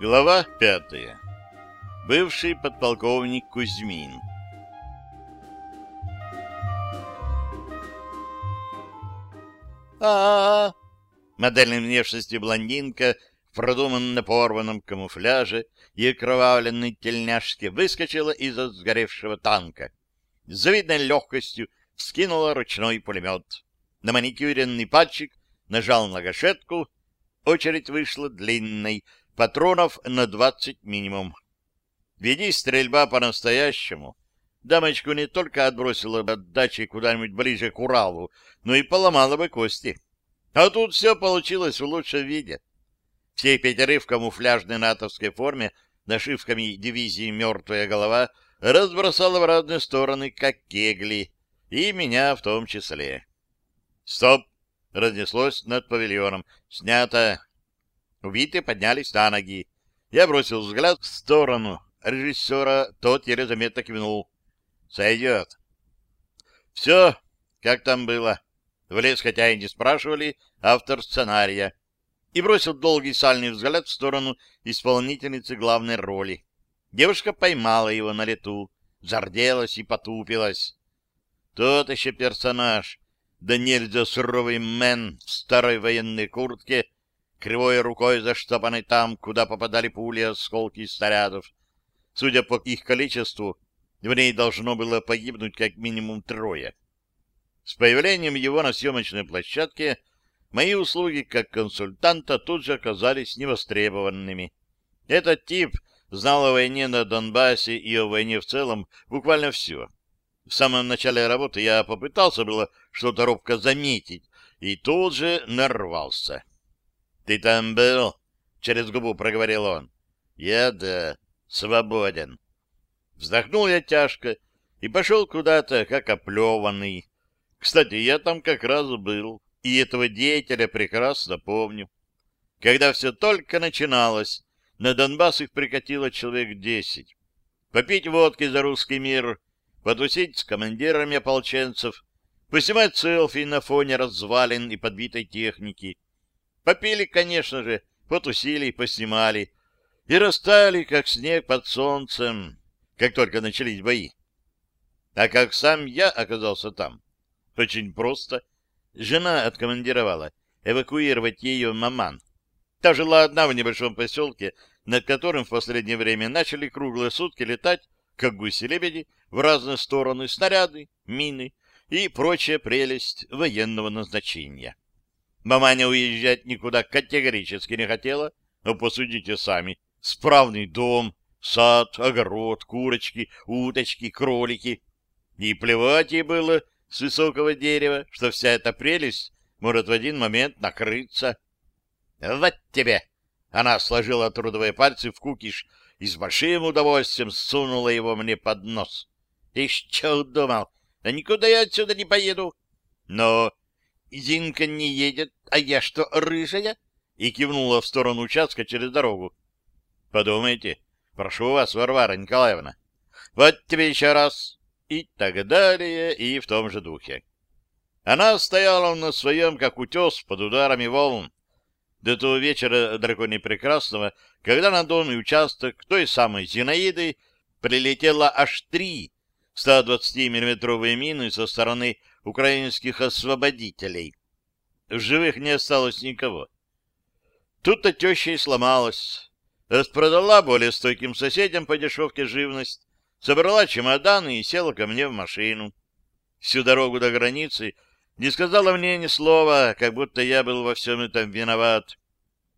Глава пятая. Бывший подполковник Кузьмин. а а, Модельной внешности блондинка в продуманно порванном камуфляже и окровавленной тельняшке выскочила из-за сгоревшего танка. С завидной легкостью скинула ручной пулемет. На маникюренный пальчик нажал на гашетку. Очередь вышла длинной, патронов на двадцать минимум. Веди стрельба по-настоящему. Дамочку не только отбросила бы от дачи куда-нибудь ближе к Уралу, но и поломала бы кости. А тут все получилось в лучшем виде. Все пятеры в камуфляжной натовской форме, нашивками дивизии «Мертвая голова», разбросала в разные стороны, как кегли, и меня в том числе. «Стоп!» — разнеслось над павильоном. «Снято!» Убитые поднялись на ноги. Я бросил взгляд в сторону режиссера, тот еле заметно кивнул. «Сойдет». «Все, как там было?» Влез, хотя и не спрашивали, автор сценария. И бросил долгий сальный взгляд в сторону исполнительницы главной роли. Девушка поймала его на лету, зарделась и потупилась. Тот еще персонаж, да нельзя суровый мэн в старой военной куртке, кривой рукой заштопанной там, куда попадали пули, осколки снарядов. Судя по их количеству, в ней должно было погибнуть как минимум трое. С появлением его на съемочной площадке мои услуги как консультанта тут же оказались невостребованными. Этот тип знал о войне на Донбассе и о войне в целом буквально все. В самом начале работы я попытался было что-то робко заметить, и тут же нарвался. — Ты там был? — через губу проговорил он. — Я да, свободен. Вздохнул я тяжко и пошел куда-то, как оплеванный. Кстати, я там как раз был, и этого деятеля прекрасно помню. Когда все только начиналось, на Донбасс их прикатило человек десять. Попить водки за русский мир, потусить с командирами ополченцев, поснимать селфи на фоне развалин и подбитой техники — Попили, конечно же, потусили, поснимали и растаяли, как снег под солнцем, как только начались бои. А как сам я оказался там? Очень просто. Жена откомандировала эвакуировать ее маман. Та жила одна в небольшом поселке, над которым в последнее время начали круглые сутки летать, как гуси-лебеди, в разные стороны снаряды, мины и прочая прелесть военного назначения. Маманя уезжать никуда категорически не хотела, но посудите сами. Справный дом, сад, огород, курочки, уточки, кролики. И плевать ей было с высокого дерева, что вся эта прелесть может в один момент накрыться. «Вот тебе!» Она сложила трудовые пальцы в кукиш и с большим удовольствием сунула его мне под нос. «Ты что думал? Да никуда я отсюда не поеду!» «Но Зинка не едет, а я что, рыжая? И кивнула в сторону участка через дорогу. Подумайте, прошу вас, Варвара Николаевна. Вот тебе еще раз. И так далее, и в том же духе. Она стояла на своем, как утес, под ударами волн. До того вечера драконе прекрасного, когда на дом и участок той самой Зинаиды прилетело аж три 120-миллиметровые мины со стороны украинских освободителей. В живых не осталось никого. Тут-то теща и сломалась. Распродала более стойким соседям по дешевке живность, собрала чемоданы и села ко мне в машину. Всю дорогу до границы не сказала мне ни слова, как будто я был во всем этом виноват.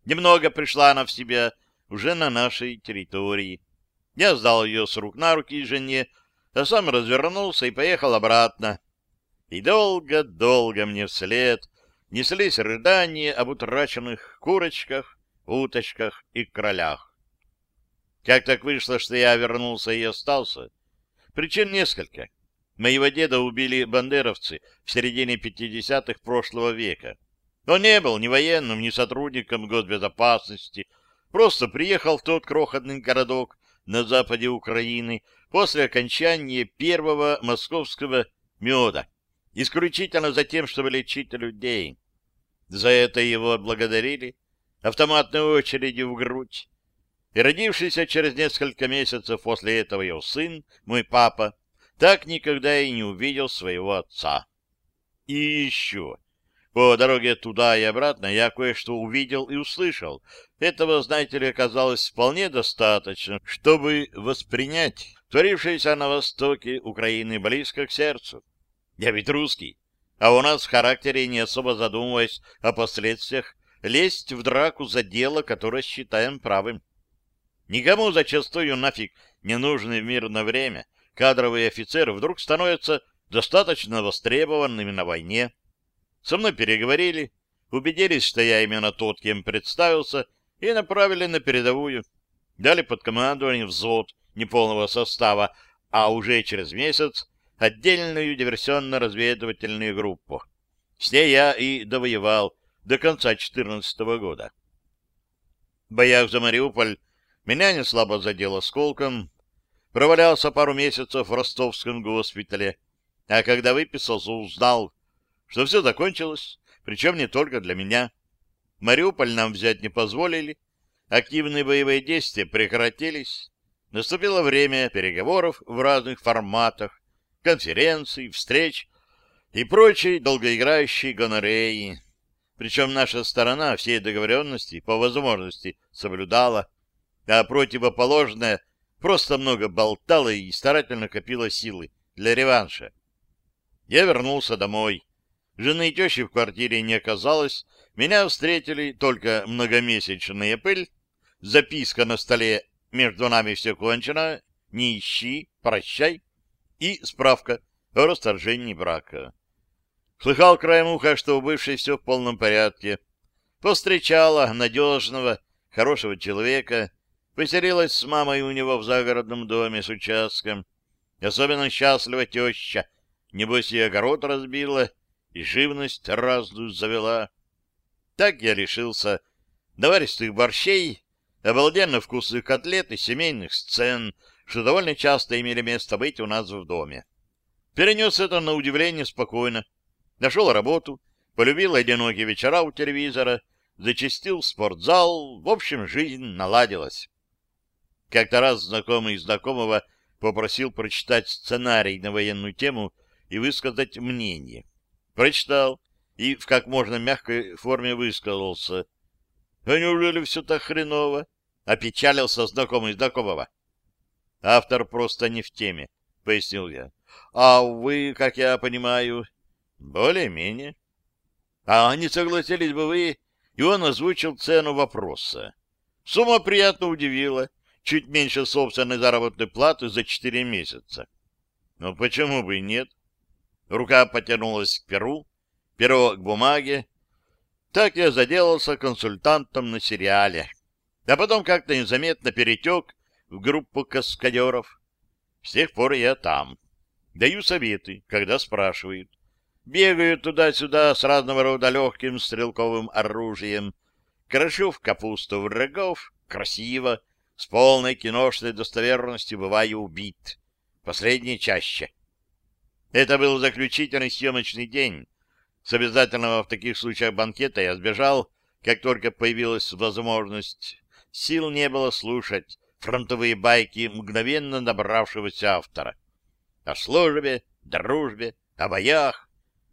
Немного пришла она в себя уже на нашей территории. Я сдал ее с рук на руки жене, а сам развернулся и поехал обратно, и долго-долго мне вслед неслись рыдания об утраченных курочках, уточках и кролях. Как так вышло, что я вернулся и остался? Причин несколько. Моего деда убили бандеровцы в середине 50-х прошлого века. Он не был ни военным, ни сотрудником госбезопасности, просто приехал в тот крохотный городок на западе Украины после окончания первого московского меда исключительно за тем, чтобы лечить людей. За это его отблагодарили автоматной очередью в грудь. И родившийся через несколько месяцев после этого его сын, мой папа, так никогда и не увидел своего отца. И еще. По дороге туда и обратно я кое-что увидел и услышал. Этого, знаете ли, оказалось вполне достаточно, чтобы воспринять творившееся на востоке Украины близко к сердцу. Я ведь русский, а у нас в характере, не особо задумываясь о последствиях, лезть в драку за дело, которое считаем правым. Никому зачастую нафиг не нужны в мирное время кадровые офицеры вдруг становятся достаточно востребованными на войне. Со мной переговорили, убедились, что я именно тот, кем представился, и направили на передовую. Дали под командование взвод неполного состава, а уже через месяц отдельную диверсионно-разведывательную группу. С ней я и довоевал до конца 2014 года. В боях за Мариуполь меня не слабо задело осколком, провалялся пару месяцев в ростовском госпитале, а когда выписался, узнал, что все закончилось, причем не только для меня. Мариуполь нам взять не позволили, активные боевые действия прекратились, наступило время переговоров в разных форматах, конференций, встреч и прочей долгоиграющей гонореи. Причем наша сторона все договоренности по возможности соблюдала, а противоположная просто много болтала и старательно копила силы для реванша. Я вернулся домой. Жены и тещи в квартире не оказалось. Меня встретили только многомесячная пыль, записка на столе «Между нами все кончено, не ищи, прощай» и справка о расторжении брака. Слыхал краем уха, что у бывшей все в полном порядке. Повстречала надежного, хорошего человека, поселилась с мамой у него в загородном доме с участком. Особенно счастлива теща, небось и огород разбила, и живность разную завела. Так я решился наваристых борщей, обалденно вкусных котлет и семейных сцен, что довольно часто имели место быть у нас в доме. Перенес это на удивление спокойно. Нашел работу, полюбил одинокие вечера у телевизора, зачастил в спортзал, в общем, жизнь наладилась. Как-то раз знакомый знакомого попросил прочитать сценарий на военную тему и высказать мнение. Прочитал и в как можно мягкой форме высказался. — А неужели все так хреново? — опечалился знакомый знакомого. — Автор просто не в теме, — пояснил я. — А вы, как я понимаю... — Более-менее. — А не согласились бы вы? И он озвучил цену вопроса. Сумма приятно удивила. Чуть меньше собственной заработной платы за четыре месяца. Но почему бы и нет? — Рука потянулась к перу, перо к бумаге. Так я заделался консультантом на сериале. А потом как-то незаметно перетек в группу каскадеров. С тех пор я там. Даю советы, когда спрашивают. Бегаю туда-сюда с разного рода легким стрелковым оружием. Крошу в капусту врагов. Красиво. С полной киношной достоверностью бываю убит. Последнее чаще. Это был заключительный съемочный день. С обязательного в таких случаях банкета я сбежал, как только появилась возможность. Сил не было слушать фронтовые байки мгновенно набравшегося автора. О службе, дружбе, о боях,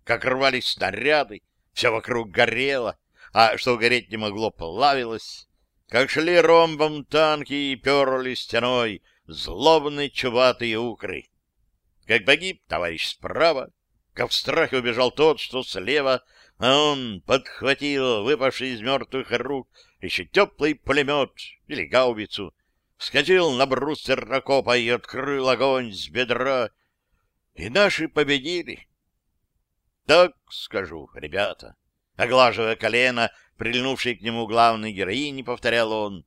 как рвались снаряды, все вокруг горело, а что гореть не могло, плавилось, как шли ромбом танки и перли стеной злобные чуватые укры. Как погиб товарищ справа, как в страхе убежал тот, что слева, а он подхватил выпавший из мертвых рук еще теплый пулемет или гаубицу, вскочил на бруствер окопа и открыл огонь с бедра. И наши победили. Так скажу, ребята. Оглаживая колено, прильнувший к нему главной героини, повторял он.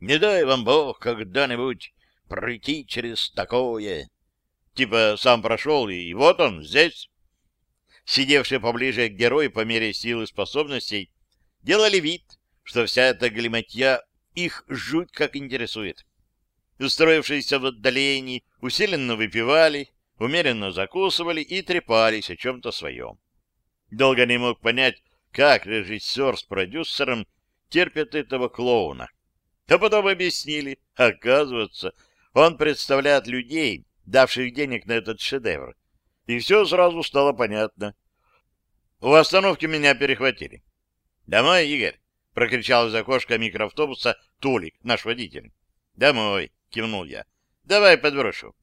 Не дай вам Бог когда-нибудь пройти через такое. Типа сам прошел, и вот он, здесь. Сидевшие поближе к герою по мере сил и способностей делали вид, что вся эта глиматья их жуть как интересует. Устроившиеся в отдалении усиленно выпивали, умеренно закусывали и трепались о чем-то своем. Долго не мог понять, как режиссер с продюсером терпят этого клоуна. А потом объяснили. Оказывается, он представляет людей, давших денег на этот шедевр. И все сразу стало понятно. У остановки меня перехватили. «Домой, Игорь!» — прокричал из окошка микроавтобуса Толик, наш водитель. «Домой!» — кивнул я. «Давай подброшу».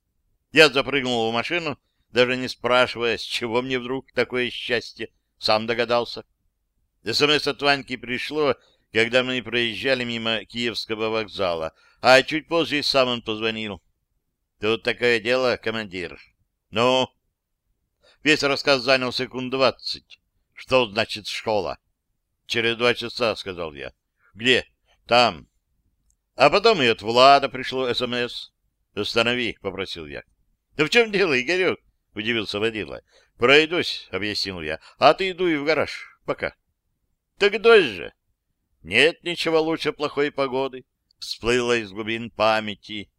Я запрыгнул в машину, даже не спрашивая, с чего мне вдруг такое счастье. Сам догадался. СМС от Ваньки пришло, когда мы проезжали мимо Киевского вокзала, а чуть позже сам он позвонил. Тут такое дело, командир. Ну? Весь рассказ занял секунд двадцать. Что значит школа? Через два часа, сказал я. Где? Там. А потом и от Влада пришло СМС. Останови, попросил я. Да в чем дело, Игорек? Удивился водила. Пройдусь, объяснил я. А ты иду и в гараж. Пока. Так дождь же. Нет ничего лучше плохой погоды. Всплыла из глубин памяти.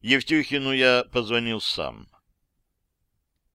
Евтюхину я позвонил сам.